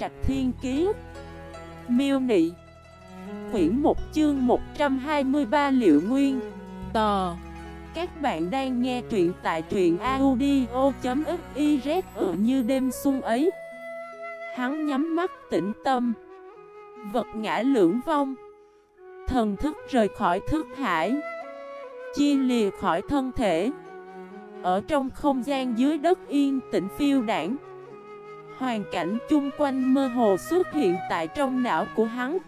Trạch Thiên Kiế Miêu Nị. Quyển 1 chương 123 Liệu Nguyên. Tò. Các bạn đang nghe truyện tại truyện audio.xyz ở như đêm xuân ấy. Hắn nhắm mắt tĩnh tâm. Vật ngã lưỡng vong. Thần thức rời khỏi thức hải. Chia lìa khỏi thân thể. Ở trong không gian dưới đất yên tĩnh phiêu đảng. Hoàn cảnh chung quanh mơ hồ xuất hiện tại trong não của hắn.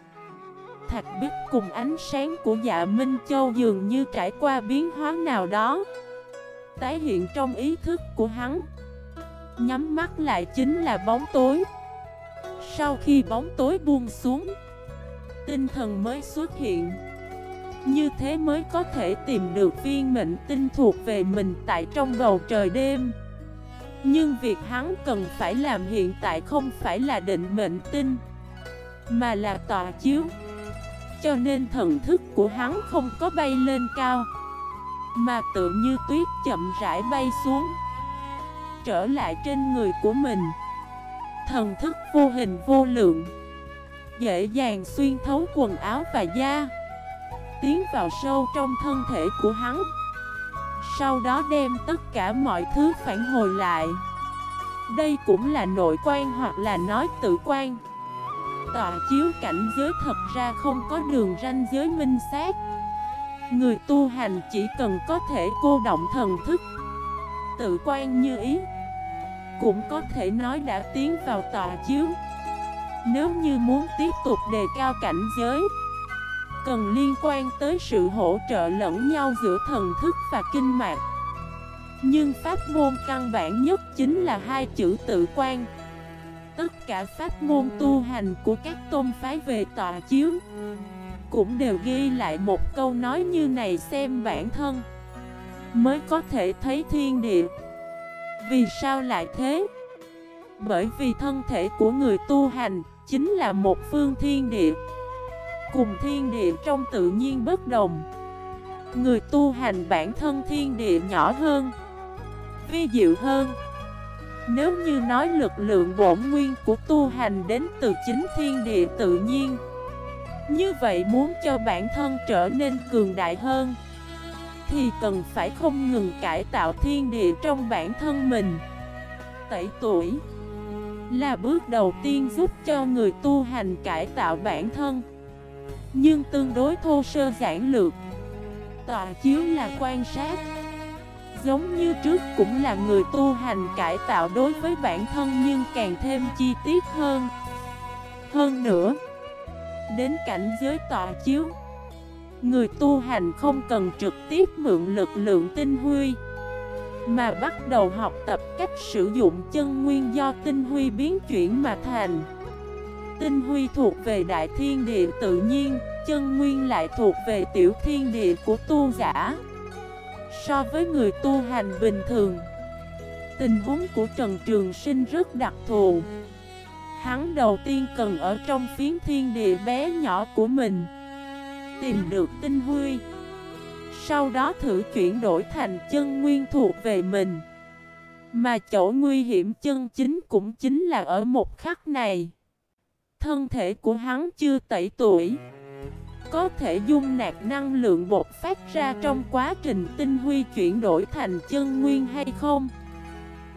Thạch bích cùng ánh sáng của dạ Minh Châu dường như trải qua biến hóa nào đó, Tái hiện trong ý thức của hắn. Nhắm mắt lại chính là bóng tối. Sau khi bóng tối buông xuống, Tinh thần mới xuất hiện. Như thế mới có thể tìm được viên mệnh tinh thuộc về mình tại trong bầu trời đêm nhưng việc hắn cần phải làm hiện tại không phải là định mệnh tinh, Mà là tọa chiếu. Cho nên thần thức của hắn không có bay lên cao, Mà tự như tuyết chậm rãi bay xuống, Trở lại trên người của mình. Thần thức vô hình vô lượng, Dễ dàng xuyên thấu quần áo và da, Tiến vào sâu trong thân thể của hắn sau đó đem tất cả mọi thứ phản hồi lại. Đây cũng là nội quan hoặc là nói tự quan. Tọa chiếu cảnh giới thật ra không có đường ranh giới minh xác. Người tu hành chỉ cần có thể cô động thần thức, Tự quan như ý, Cũng có thể nói đã tiến vào tọa chiếu. Nếu như muốn tiếp tục đề cao cảnh giới cần liên quan tới sự hỗ trợ lẫn nhau giữa thần thức và kinh mạch. Nhưng pháp môn căn bản nhất chính là hai chữ tự quan. Tất cả pháp môn tu hành của các tôn phái về tọa chiếu cũng đều ghi lại một câu nói như này xem bản thân mới có thể thấy thiên địa. Vì sao lại thế? Bởi vì thân thể của người tu hành chính là một phương thiên địa. Cùng thiên địa trong tự nhiên bất đồng. Người tu hành bản thân thiên địa nhỏ hơn, Vi diệu hơn. Nếu như nói lực lượng bổn nguyên của tu hành đến từ chính thiên địa tự nhiên, Như vậy muốn cho bản thân trở nên cường đại hơn, Thì cần phải không ngừng cải tạo thiên địa trong bản thân mình. Tẩy tuổi Là bước đầu tiên giúp cho người tu hành cải tạo bản thân nhưng tương đối thô sơ giản lược. Tọa chiếu là quan sát. Giống như trước cũng là người tu hành cải tạo đối với bản thân nhưng càng thêm chi tiết hơn. Hơn nữa, Đến cảnh giới tọa chiếu, Người tu hành không cần trực tiếp mượn lực lượng tinh huy, Mà bắt đầu học tập cách sử dụng chân nguyên do tinh huy biến chuyển mà thành. Tinh huy thuộc về đại thiên địa tự nhiên, chân nguyên lại thuộc về tiểu thiên địa của tu giả. So với người tu hành bình thường, tình huống của Trần Trường Sinh rất đặc thù. Hắn đầu tiên cần ở trong phiến thiên địa bé nhỏ của mình Tìm được tinh huy Sau đó thử chuyển đổi thành chân nguyên thuộc về mình Mà chỗ nguy hiểm chân chính cũng chính là ở một khắc này Thân thể của hắn chưa tẩy tuổi. Có thể dung nạp năng lượng bột phát ra trong quá trình tinh huy chuyển đổi thành chân nguyên hay không?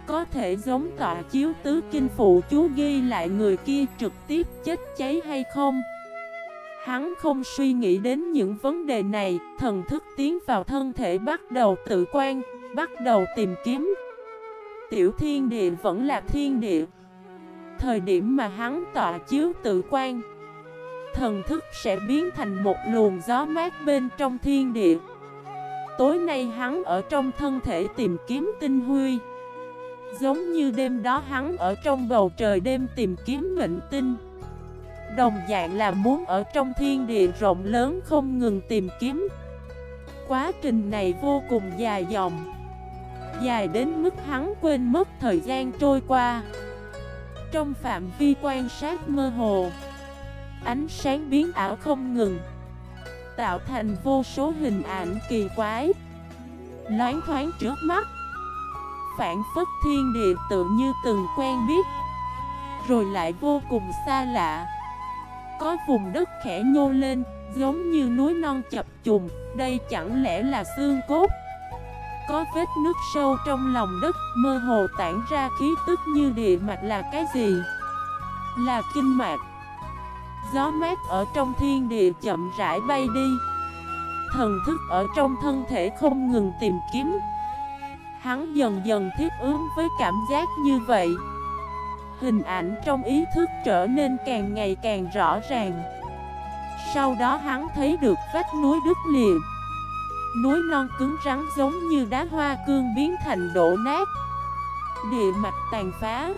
Có thể giống tọa chiếu tứ kinh phụ chú ghi lại người kia trực tiếp chết cháy hay không? Hắn không suy nghĩ đến những vấn đề này, Thần thức tiến vào thân thể bắt đầu tự quan, Bắt đầu tìm kiếm. Tiểu thiên địa vẫn là thiên địa Thời điểm mà hắn tọa chiếu tự quan. Thần thức sẽ biến thành một luồng gió mát bên trong thiên địa. Tối nay hắn ở trong thân thể tìm kiếm tinh huy. Giống như đêm đó hắn ở trong bầu trời đêm tìm kiếm mệnh tinh. Đồng dạng là muốn ở trong thiên địa rộng lớn không ngừng tìm kiếm. Quá trình này vô cùng dài dòng. Dài đến mức hắn quên mất thời gian trôi qua trong phạm vi quan sát mơ hồ. Ánh sáng biến ảo không ngừng Tạo thành vô số hình ảnh kỳ quái Loáng thoáng trước mắt Phản phất thiên địa tự như từng quen biết rồi lại vô cùng xa lạ. Có vùng đất khẽ nhô lên, giống như núi non chập trùng Đây chẳng lẽ là xương cốt? Có vết nước sâu trong lòng đất, mơ hồ tản ra khí tức như địa mạch là cái gì? Là kinh mạch. Gió mát ở trong thiên địa chậm rãi bay đi. Thần thức ở trong thân thể không ngừng tìm kiếm. Hắn dần dần thiết ứng với cảm giác như vậy. Hình ảnh trong ý thức trở nên càng ngày càng rõ ràng. Sau đó hắn thấy được vách núi đứt liệt Núi non cứng rắn giống như đá hoa cương biến thành đổ nát. Địa mạch tàn phá,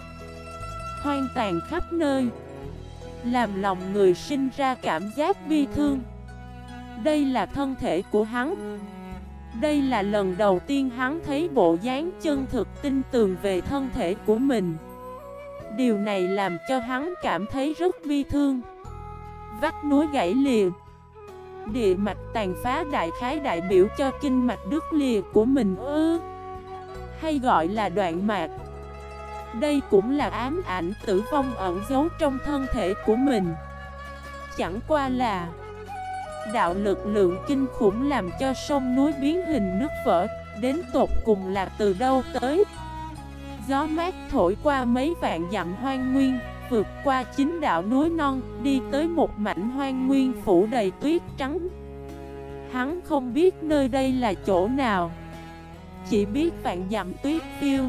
Hoang tàn khắp nơi, Làm lòng người sinh ra cảm giác bi thương. Đây là thân thể của hắn. Đây là lần đầu tiên hắn thấy bộ dáng chân thực tinh tường về thân thể của mình. Điều này làm cho hắn cảm thấy rất bi thương. Vách núi gãy lìa Địa mạch tàn phá đại khái đại biểu cho kinh mạch đứt lìa của mình ư? Hay gọi là đoạn mạch Đây cũng là ám ảnh tử vong ẩn giấu trong thân thể của mình. Chẳng qua là Đạo lực lượng kinh khủng làm cho sông núi biến hình nước vỡ, Đến tột cùng là từ đâu tới? Gió mát thổi qua mấy vạn dặm hoang nguyên Vượt qua chính đạo núi non, Đi tới một mảnh hoang nguyên phủ đầy tuyết trắng. Hắn không biết nơi đây là chỗ nào. Chỉ biết vạn dặm tuyết phiêu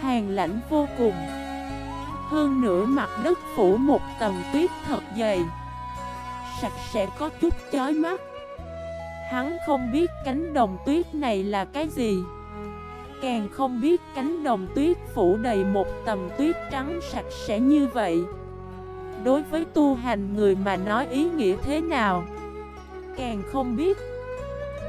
Hàng lãnh vô cùng. Hơn nữa mặt đất phủ một tầng tuyết thật dày. Sạch sẽ có chút chói mắt. Hắn không biết cánh đồng tuyết này là cái gì. Càng không biết cánh đồng tuyết phủ đầy một tầm tuyết trắng sạch sẽ như vậy. Đối với tu hành người mà nói ý nghĩa thế nào? Càng không biết.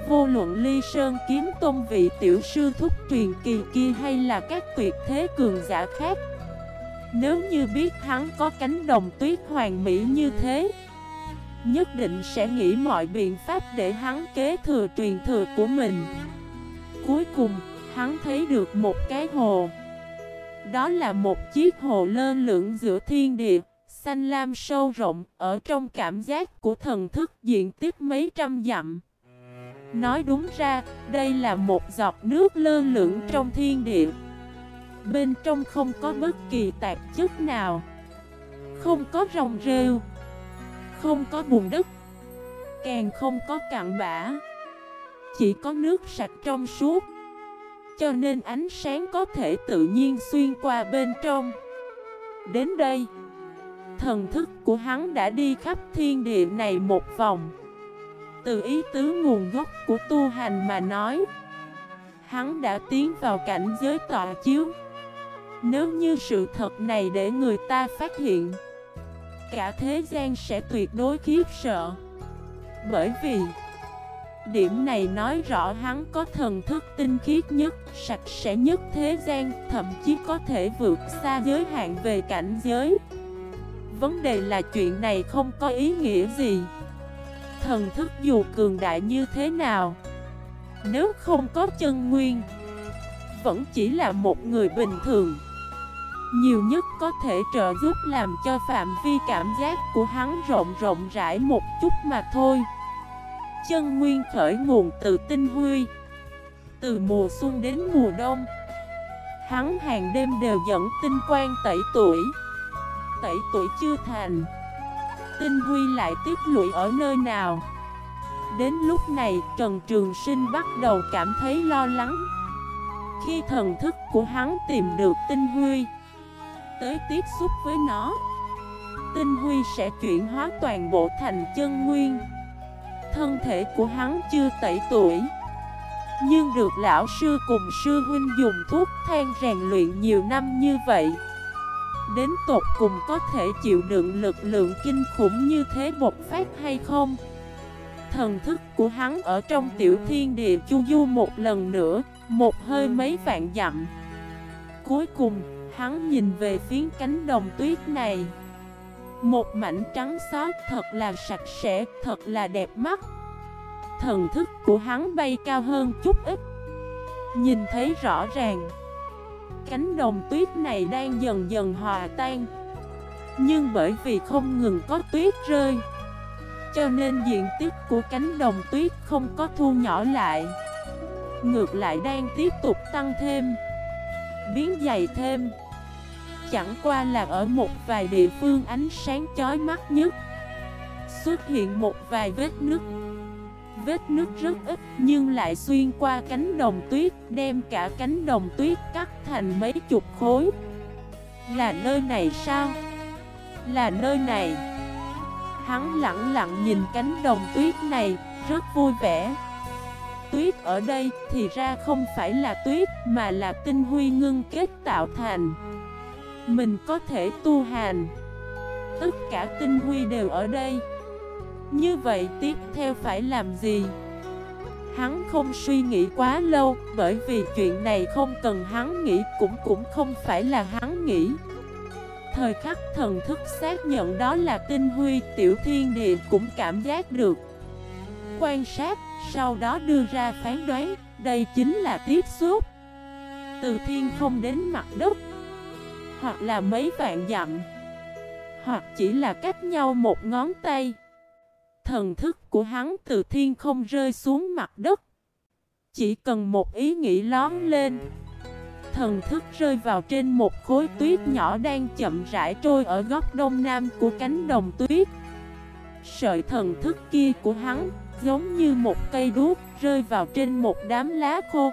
Vô luận ly sơn kiếm tôn vị tiểu sư thúc truyền kỳ kia hay là các tuyệt thế cường giả khác, Nếu như biết hắn có cánh đồng tuyết hoàng mỹ như thế, Nhất định sẽ nghĩ mọi biện pháp để hắn kế thừa truyền thừa của mình. Cuối cùng Hắn thấy được một cái hồ. Đó là một chiếc hồ lơ lửng giữa thiên địa, Xanh lam sâu rộng, Ở trong cảm giác của thần thức diện tiếp mấy trăm dặm. Nói đúng ra, Đây là một giọt nước lơ lửng trong thiên địa. Bên trong không có bất kỳ tạp chất nào. Không có rồng rêu. Không có bùn đất. Càng không có cặn bã. Chỉ có nước sạch trong suốt cho nên ánh sáng có thể tự nhiên xuyên qua bên trong. Đến đây, Thần thức của hắn đã đi khắp thiên địa này một vòng. Từ ý tứ nguồn gốc của tu hành mà nói, Hắn đã tiến vào cảnh giới tọa chiếu. Nếu như sự thật này để người ta phát hiện, Cả thế gian sẽ tuyệt đối khiếp sợ. Bởi vì Điểm này nói rõ hắn có thần thức tinh khiết nhất, sạch sẽ nhất thế gian, thậm chí có thể vượt xa giới hạn về cảnh giới. Vấn đề là chuyện này không có ý nghĩa gì. Thần thức dù cường đại như thế nào, nếu không có chân nguyên, vẫn chỉ là một người bình thường. Nhiều nhất có thể trợ giúp làm cho phạm vi cảm giác của hắn rộng rộng rãi một chút mà thôi chân nguyên khởi nguồn từ tinh huy. Từ mùa xuân đến mùa đông, Hắn hàng đêm đều dẫn tinh quang tẩy tuổi. Tẩy tuổi chưa thành, Tinh huy lại tiếp lụy ở nơi nào? Đến lúc này, Trần Trường Sinh bắt đầu cảm thấy lo lắng. Khi thần thức của hắn tìm được tinh huy, Tới tiếp xúc với nó, Tinh huy sẽ chuyển hóa toàn bộ thành chân nguyên thân thể của hắn chưa tẩy tuổi. Nhưng được lão sư cùng sư huynh dùng thuốc than rèn luyện nhiều năm như vậy, Đến tột cùng có thể chịu đựng lực lượng kinh khủng như thế bột phát hay không? Thần thức của hắn ở trong tiểu thiên địa chu du một lần nữa, Một hơi mấy vạn dặm. Cuối cùng, hắn nhìn về phía cánh đồng tuyết này một mảnh trắng xóa thật là sạch sẽ, thật là đẹp mắt. Thần thức của hắn bay cao hơn chút ít. Nhìn thấy rõ ràng Cánh đồng tuyết này đang dần dần hòa tan. Nhưng bởi vì không ngừng có tuyết rơi Cho nên diện tích của cánh đồng tuyết không có thu nhỏ lại. Ngược lại đang tiếp tục tăng thêm Biến dày thêm. Chẳng qua là ở một vài địa phương ánh sáng chói mắt nhất. Xuất hiện một vài vết nứt. Vết nứt rất ít, nhưng lại xuyên qua cánh đồng tuyết, Đem cả cánh đồng tuyết cắt thành mấy chục khối. Là nơi này sao? Là nơi này. Hắn lặng lặng nhìn cánh đồng tuyết này, Rất vui vẻ. Tuyết ở đây thì ra không phải là tuyết, Mà là tinh huy ngưng kết tạo thành. Mình có thể tu hành. Tất cả tinh huy đều ở đây. Như vậy tiếp theo phải làm gì? Hắn không suy nghĩ quá lâu, Bởi vì chuyện này không cần hắn nghĩ, Cũng cũng không phải là hắn nghĩ. Thời khắc thần thức xác nhận đó là tinh huy, Tiểu thiên địa cũng cảm giác được. Quan sát, Sau đó đưa ra phán đoán, Đây chính là tiếp xúc. Từ thiên không đến mặt đất hoặc là mấy vạn dặm, Hoặc chỉ là cách nhau một ngón tay. Thần thức của hắn từ thiên không rơi xuống mặt đất. Chỉ cần một ý nghĩ lón lên, Thần thức rơi vào trên một khối tuyết nhỏ đang chậm rãi trôi ở góc đông nam của cánh đồng tuyết. Sợi thần thức kia của hắn giống như một cây đuốc rơi vào trên một đám lá khô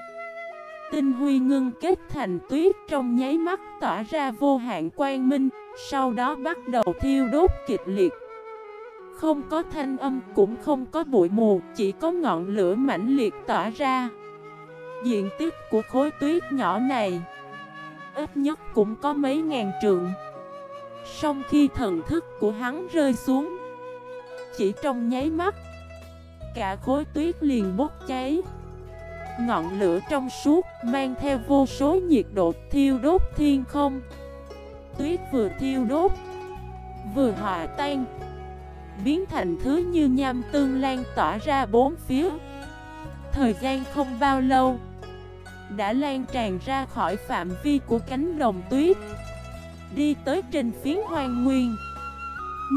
Tinh huy ngưng kết thành tuyết trong nháy mắt tỏa ra vô hạn quang minh, Sau đó bắt đầu thiêu đốt kịch liệt. Không có thanh âm cũng không có bụi mù, Chỉ có ngọn lửa mãnh liệt tỏa ra. Diện tích của khối tuyết nhỏ này Ít nhất cũng có mấy ngàn trượng. Sau khi thần thức của hắn rơi xuống, Chỉ trong nháy mắt, Cả khối tuyết liền bốc cháy. Ngọn lửa trong suốt mang theo vô số nhiệt độ thiêu đốt thiên không Tuyết vừa thiêu đốt Vừa hòa tan biến thành thứ như nham tương lan tỏa ra bốn phía. Thời gian không bao lâu, đã lan tràn ra khỏi phạm vi của cánh đồng tuyết, đi tới trên phiến hoang nguyên.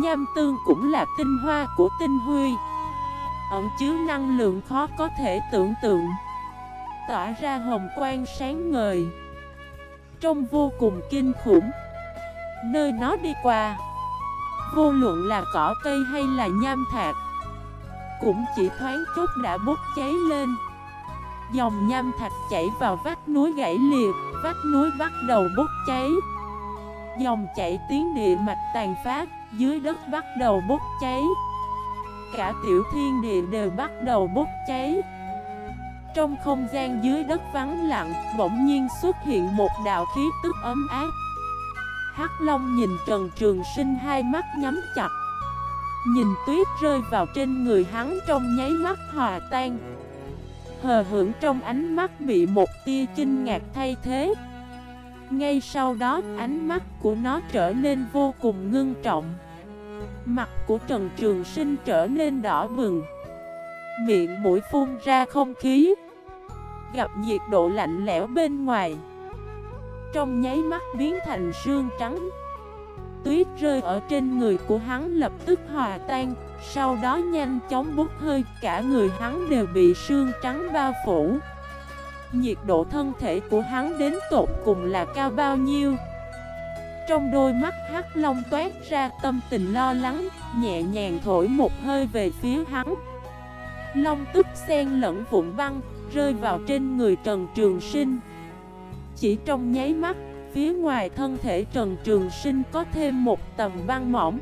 Nham tương cũng là tinh hoa của tinh huy, ẩn chứa năng lượng khó có thể tưởng tượng, tỏa ra hồng quang sáng ngời, trông vô cùng kinh khủng. Nơi nó đi qua Vô luận là cỏ cây hay là nham thạch Cũng chỉ thoáng chút đã bốc cháy lên. Dòng nham thạch chảy vào vách núi gãy liệt Vách núi bắt đầu bốc cháy. Dòng chảy tiến địa mạch tàn phát Dưới đất bắt đầu bốc cháy. Cả tiểu thiên địa đều bắt đầu bốc cháy. Trong không gian dưới đất vắng lặng, Bỗng nhiên xuất hiện một đạo khí tức ấm áp. Hắc Long nhìn Trần Trường Sinh hai mắt nhắm chặt. Nhìn tuyết rơi vào trên người hắn trong nháy mắt hòa tan. Hờ hưởng trong ánh mắt bị một tia kinh ngạc thay thế. Ngay sau đó, ánh mắt của nó trở nên vô cùng ngưng trọng. Mặt của Trần Trường Sinh trở nên đỏ bừng. Miệng mũi phun ra không khí. Gặp nhiệt độ lạnh lẽo bên ngoài. Trong nháy mắt biến thành sương trắng. Tuyết rơi ở trên người của hắn lập tức hòa tan. Sau đó nhanh chóng bút hơi, Cả người hắn đều bị sương trắng bao phủ. Nhiệt độ thân thể của hắn đến tột cùng là cao bao nhiêu? Trong đôi mắt hắc long toát ra tâm tình lo lắng, Nhẹ nhàng thổi một hơi về phía hắn. Long tức sen lẫn vụn băng Rơi vào trên người Trần Trường Sinh. Chỉ trong nháy mắt, phía ngoài thân thể Trần Trường Sinh có thêm một tầng băng mỏng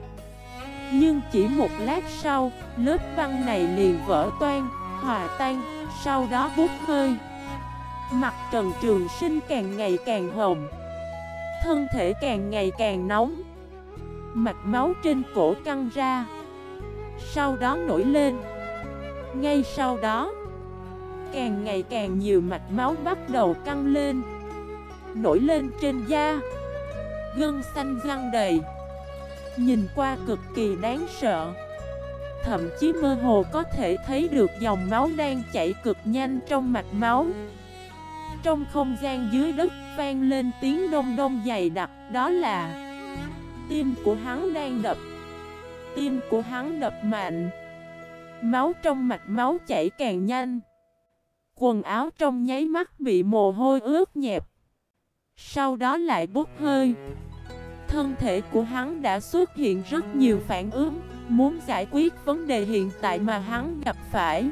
Nhưng chỉ một lát sau, lớp băng này liền vỡ toan, hòa tan, sau đó bút hơi. Mặt Trần Trường Sinh càng ngày càng hồng Thân thể càng ngày càng nóng. Mạch máu trên cổ căng ra Sau đó nổi lên. Ngay sau đó, Càng ngày càng nhiều mạch máu bắt đầu căng lên, nổi lên trên da, Gân xanh răng đầy. Nhìn qua cực kỳ đáng sợ, Thậm chí mơ hồ có thể thấy được dòng máu đang chảy cực nhanh trong mạch máu. Trong không gian dưới đất vang lên tiếng đông đông dày đặc, Đó là Tim của hắn đang đập, Tim của hắn đập mạnh. Máu trong mạch máu chảy càng nhanh. Quần áo trong nháy mắt bị mồ hôi ướt nhẹp. Sau đó lại bốc hơi. Thân thể của hắn đã xuất hiện rất nhiều phản ứng, Muốn giải quyết vấn đề hiện tại mà hắn gặp phải.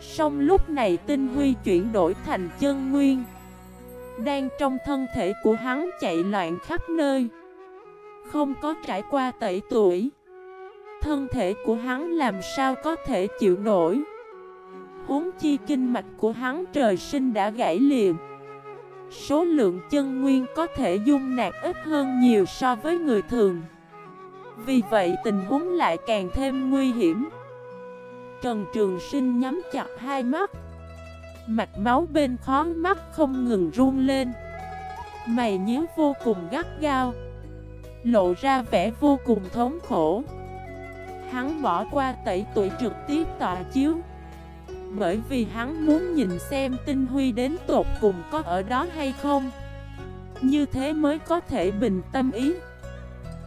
Song lúc này tinh huy chuyển đổi thành chân nguyên, Đang trong thân thể của hắn chạy loạn khắp nơi. Không có trải qua tẩy tuổi Thân thể của hắn làm sao có thể chịu nổi. Huống chi kinh mạch của hắn trời sinh đã gãy liền. Số lượng chân nguyên có thể dung nạp ít hơn nhiều so với người thường. Vì vậy tình huống lại càng thêm nguy hiểm. Trần Trường Sinh nhắm chặt hai mắt. Mạch máu bên khó mắt không ngừng run lên. Mày nhíu vô cùng gắt gao. Lộ ra vẻ vô cùng thống khổ. Hắn bỏ qua tẩy tuổi trực tiếp tọa chiếu. Bởi vì hắn muốn nhìn xem tinh huy đến tột cùng có ở đó hay không. Như thế mới có thể bình tâm ý.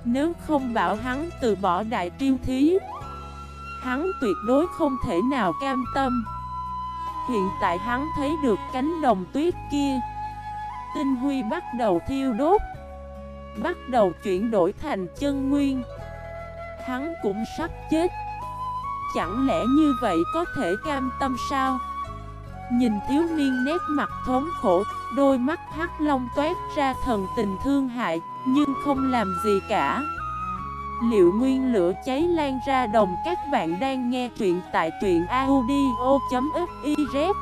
Nếu không bảo hắn từ bỏ đại triêu thí, Hắn tuyệt đối không thể nào cam tâm. Hiện tại hắn thấy được cánh đồng tuyết kia. Tinh huy bắt đầu thiêu đốt, Bắt đầu chuyển đổi thành chân nguyên. Hắn cũng sắp chết. Chẳng lẽ như vậy có thể cam tâm sao? Nhìn thiếu niên nét mặt thống khổ, Đôi mắt hắc long toát ra thần tình thương hại, Nhưng không làm gì cả. Liệu nguyên lửa cháy lan ra đồng Các bạn đang nghe truyện tại truyện audio.fif